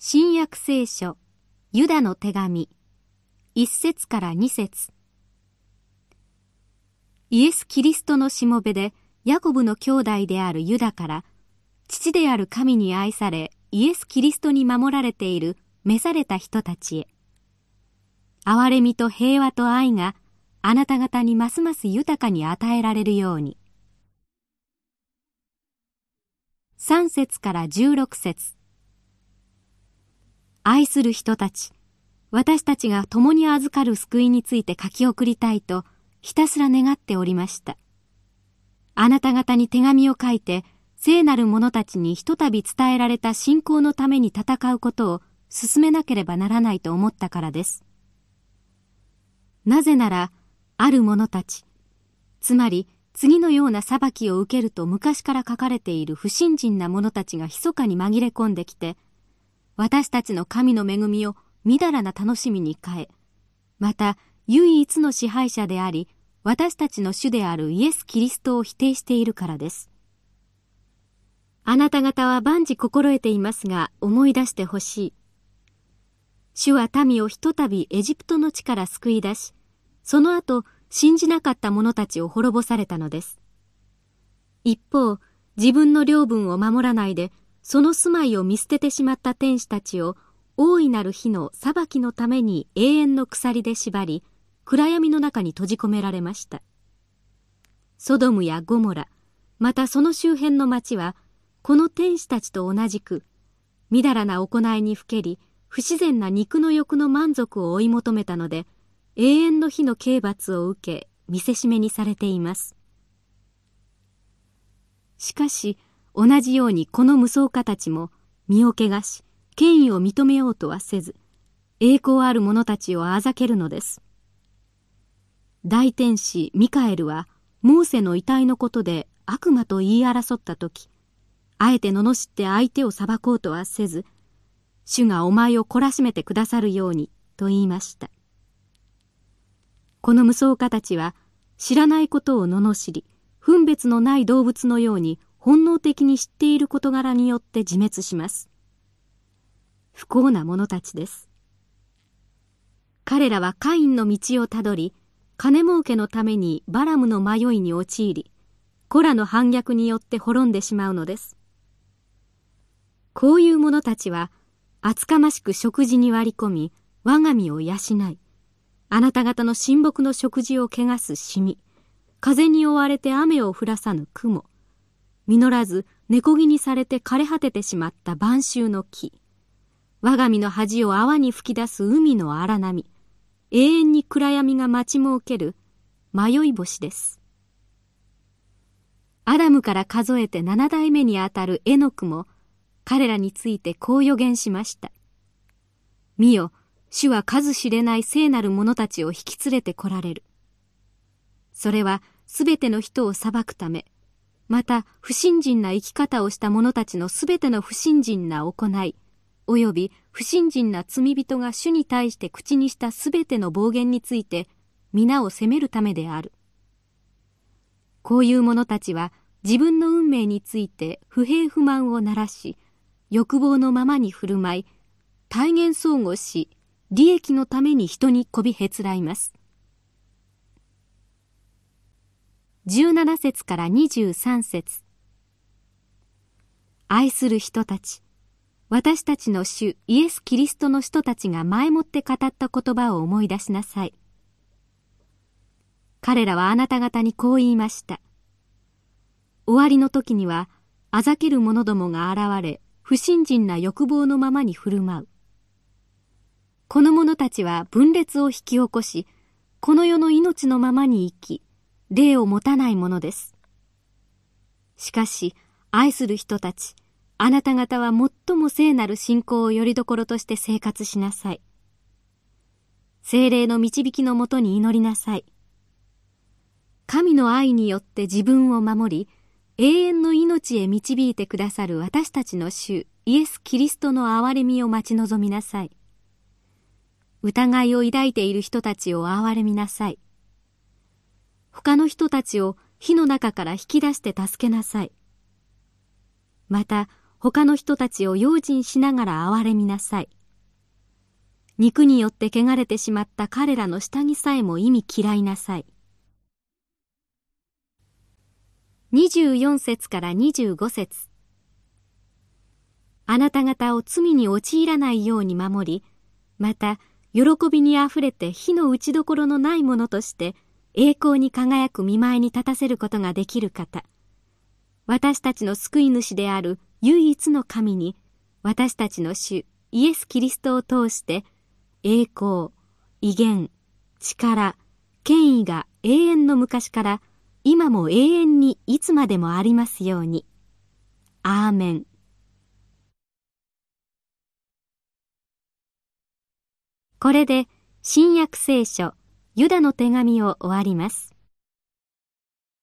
新約聖書ユダの手紙一節から二節。イエス・キリストのしもべでヤコブの兄弟であるユダから父である神に愛されイエス・キリストに守られている召された人たちへ。憐れみと平和と愛があなた方にますます豊かに与えられるように。3節から16節。愛する人たち、私たちが共に預かる救いについて書き送りたいと、ひたすら願っておりました。あなた方に手紙を書いて、聖なる者たちにひとたび伝えられた信仰のために戦うことを進めなければならないと思ったからです。なぜなら、ある者たち、つまり次のような裁きを受けると昔から書かれている不信心な者たちが密かに紛れ込んできて、私たちの神の恵みをみだらな楽しみに変え、また唯一の支配者であり、私たちの主であるイエス・キリストを否定しているからです。あなた方は万事心得ていますが思い出してほしい。主は民をひとたびエジプトの地から救い出し、その後信じなかった者たちを滅ぼされたのです。一方、自分の領分を守らないで、その住まいを見捨ててしまった天使たちを、大いなる日の裁きのために永遠の鎖で縛り、暗闇の中に閉じ込められました。ソドムやゴモラ、またその周辺の町は、この天使たちと同じく、みだらな行いにふけり、不自然な肉の欲の満足を追い求めたので、永遠の日の刑罰を受け見せしめにされていますしかし同じようにこの無双家たちも身を汚し権威を認めようとはせず栄光ある者たちをあざけるのです。大天使ミカエルはモーセの遺体のことで悪魔と言い争った時あえて罵って相手を裁こうとはせず主がお前を懲らしめてくださるようにと言いました。この無双家たちは知らないことを罵り分別のない動物のように本能的に知っている事柄によって自滅します。不幸な者たちです。彼らはカインの道をたどり金儲けのためにバラムの迷いに陥りコラの反逆によって滅んでしまうのです。こういう者たちは厚かましく食事に割り込み我が身を養いあなた方の親睦の食事を汚すシミ、風に覆われて雨を降らさぬ雲、実らず根こぎにされて枯れ果ててしまった晩秋の木、我が身の恥を泡に吹き出す海の荒波、永遠に暗闇が待ち設ける迷い星です。アダムから数えて七代目にあたるエノクも彼らについてこう予言しました。見よ、主は数知れない聖なる者たちを引き連れて来られる。それはすべての人を裁くため、また不信心な生き方をした者たちのすべての不信心な行い、及び不信心な罪人が主に対して口にしたすべての暴言について、皆を責めるためである。こういう者たちは自分の運命について不平不満を鳴らし、欲望のままに振る舞い、体現相互し、利益のために人にこびへつらいます。17節から23節愛する人たち、私たちの主イエス・キリストの人たちが前もって語った言葉を思い出しなさい。彼らはあなた方にこう言いました。終わりの時には、あざける者どもが現れ、不信心な欲望のままに振る舞う。この者たちは分裂を引き起こし、この世の命のままに生き、霊を持たないものです。しかし、愛する人たち、あなた方は最も聖なる信仰をよりどころとして生活しなさい。精霊の導きのもとに祈りなさい。神の愛によって自分を守り、永遠の命へ導いてくださる私たちの主イエス・キリストの憐れみを待ち望みなさい。疑いを抱いている人たちを憐れみなさい。他の人たちを火の中から引き出して助けなさい。また、他の人たちを用心しながら憐れみなさい。肉によって汚れてしまった彼らの下着さえも意味嫌いなさい。24節から25節あなた方を罪に陥らないように守り、また、喜びにあふれて火の打ちどころのないものとして、栄光に輝く見舞いに立たせることができる方。私たちの救い主である唯一の神に、私たちの主イエス・キリストを通して、栄光、威厳、力、権威が永遠の昔から今も永遠にいつまでもありますように。アーメン。これで新約聖書ユダの手紙を終わります。